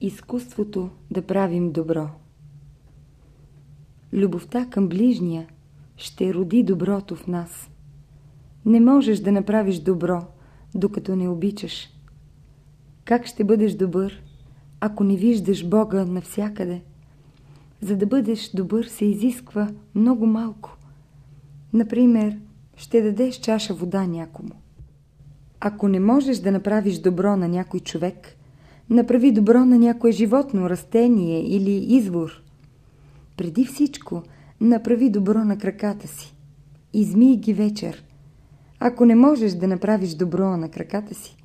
Изкуството да правим добро Любовта към ближния ще роди доброто в нас. Не можеш да направиш добро, докато не обичаш. Как ще бъдеш добър, ако не виждаш Бога навсякъде? За да бъдеш добър се изисква много малко. Например, ще дадеш чаша вода някому. Ако не можеш да направиш добро на някой човек, направи добро на някое животно, растение или извор. Преди всичко, направи добро на краката си. Измий ги вечер. Ако не можеш да направиш добро на краката си,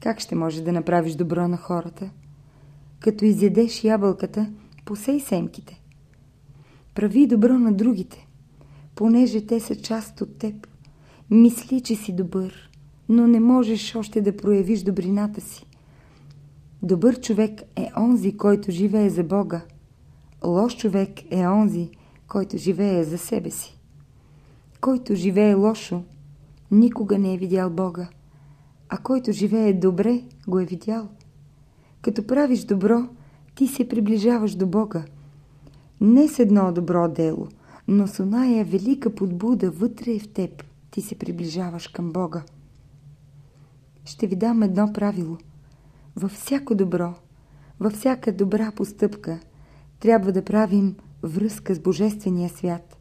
как ще можеш да направиш добро на хората? Като изядеш ябълката, посей семките. Прави добро на другите, понеже те са част от теб. Мисли, че си добър, но не можеш още да проявиш добрината си. Добър човек е онзи, който живее за Бога. Лош човек е онзи, който живее за себе си. Който живее лошо, никога не е видял Бога, а който живее добре, го е видял. Като правиш добро, ти се приближаваш до Бога. Не с едно добро дело, но с оная велика подбуда вътре в теб ти се приближаваш към Бога. Ще ви дам едно правило. Във всяко добро, във всяка добра постъпка трябва да правим връзка с Божествения свят,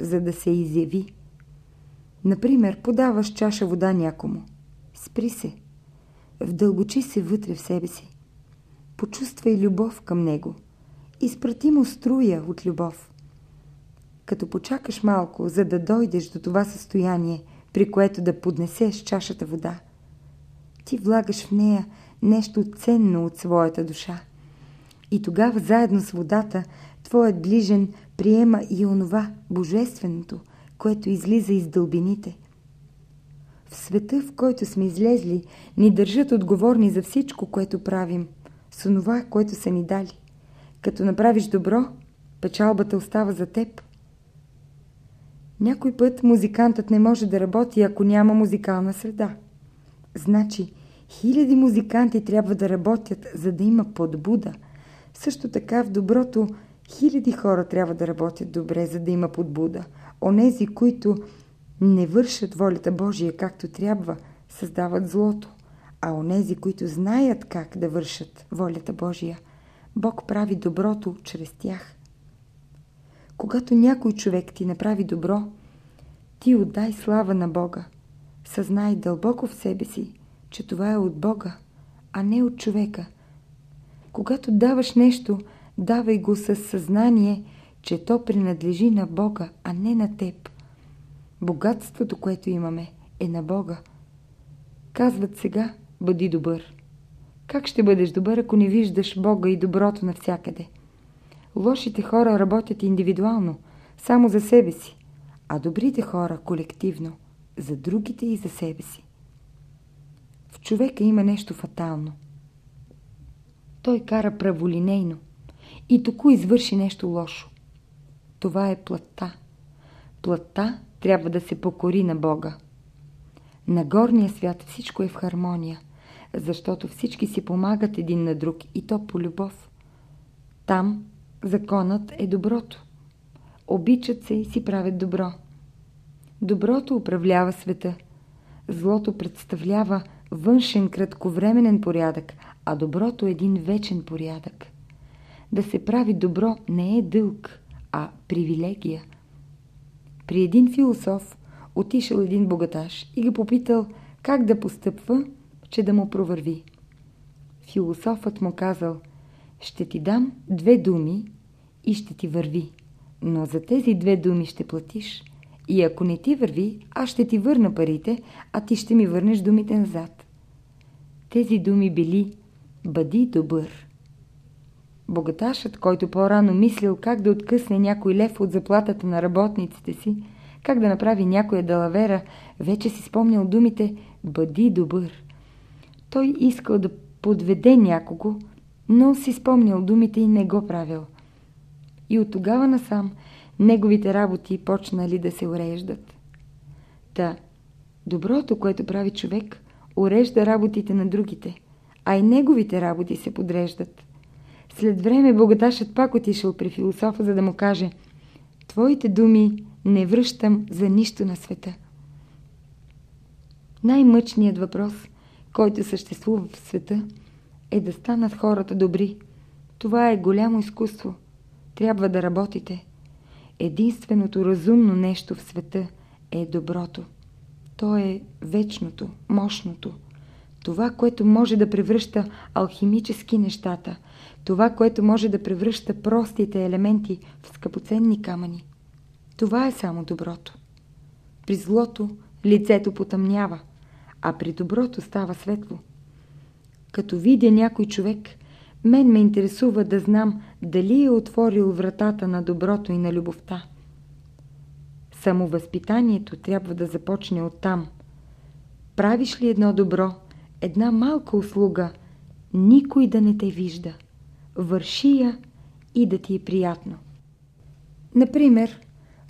за да се изяви. Например, подаваш чаша вода някому. Спри се. Вдълбочи се вътре в себе си. Почувствай любов към него. Изпрати му струя от любов. Като почакаш малко, за да дойдеш до това състояние, при което да поднесеш чашата вода, ти влагаш в нея нещо ценно от своята душа. И тогава заедно с водата, твоят ближен приема и онова божественото, което излиза из дълбините. В света, в който сме излезли, ни държат отговорни за всичко, което правим, с онова, което са ни дали. Като направиш добро, печалбата остава за теб. Някой път музикантът не може да работи, ако няма музикална среда. Значи, хиляди музиканти трябва да работят, за да има подбуда. Също така в доброто хиляди хора трябва да работят добре, за да има подбуда. Онези, които не вършат волята Божия както трябва, създават злото. А онези, които знаят как да вършат волята Божия, Бог прави доброто чрез тях. Когато някой човек ти направи добро, ти отдай слава на Бога. Съзнай дълбоко в себе си, че това е от Бога, а не от човека. Когато даваш нещо, давай го със съзнание, че то принадлежи на Бога, а не на теб. Богатството, което имаме, е на Бога. Казват сега, бъди добър. Как ще бъдеш добър, ако не виждаш Бога и доброто навсякъде? Лошите хора работят индивидуално, само за себе си, а добрите хора колективно, за другите и за себе си. Човека има нещо фатално. Той кара праволинейно и току извърши нещо лошо. Това е плътта. Плътта трябва да се покори на Бога. На горния свят всичко е в хармония, защото всички си помагат един на друг и то по любов. Там законът е доброто. Обичат се и си правят добро. Доброто управлява света. Злото представлява външен кратковременен порядък, а доброто е един вечен порядък. Да се прави добро не е дълг, а привилегия. При един философ отишъл един богаташ и го попитал как да постъпва, че да му провърви. Философът му казал, ще ти дам две думи и ще ти върви, но за тези две думи ще платиш и ако не ти върви, аз ще ти върна парите, а ти ще ми върнеш думите назад. Тези думи били «Бъди добър». Богаташът, който по-рано мислил как да откъсне някой лев от заплатата на работниците си, как да направи някоя далавера, вече си спомнял думите «Бъди добър». Той искал да подведе някого, но си спомнял думите и не го правил. И от тогава насам неговите работи почнали да се уреждат. Та, доброто, което прави човек, урежда работите на другите, а и неговите работи се подреждат. След време богаташът пак отишъл при философа, за да му каже Твоите думи не връщам за нищо на света. Най-мъчният въпрос, който съществува в света, е да станат хората добри. Това е голямо изкуство. Трябва да работите. Единственото разумно нещо в света е доброто. То е вечното, мощното. Това, което може да превръща алхимически нещата. Това, което може да превръща простите елементи в скъпоценни камъни. Това е само доброто. При злото лицето потъмнява, а при доброто става светло. Като видя някой човек, мен ме интересува да знам дали е отворил вратата на доброто и на любовта. Самовъзпитанието трябва да започне оттам. Правиш ли едно добро, една малка услуга, никой да не те вижда. Върши я и да ти е приятно. Например,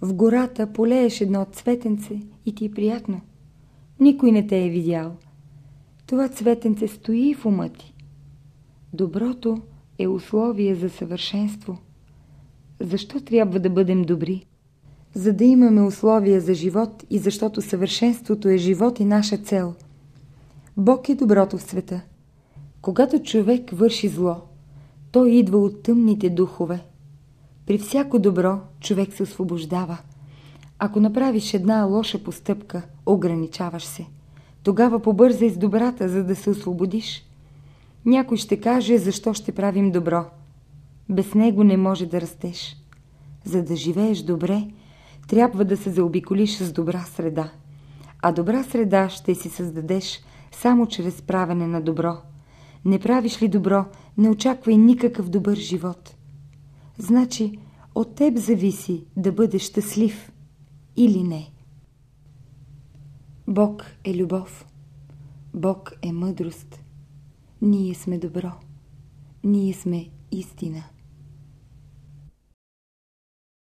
в гората полееш едно цветенце и ти е приятно. Никой не те е видял. Това цветенце стои в ума ти. Доброто е условие за съвършенство. Защо трябва да бъдем добри? За да имаме условия за живот и защото съвършенството е живот и наша цел. Бог е доброто в света. Когато човек върши зло, той идва от тъмните духове. При всяко добро човек се освобождава. Ако направиш една лоша постъпка, ограничаваш се. Тогава побързай с добрата, за да се освободиш. Някой ще каже, защо ще правим добро. Без него не може да растеш. За да живееш добре, трябва да се заобиколиш с добра среда. А добра среда ще си създадеш само чрез правене на добро. Не правиш ли добро, не очаквай никакъв добър живот. Значи, от теб зависи да бъдеш щастлив или не. Бог е любов. Бог е мъдрост. Ние сме добро. Ние сме истина.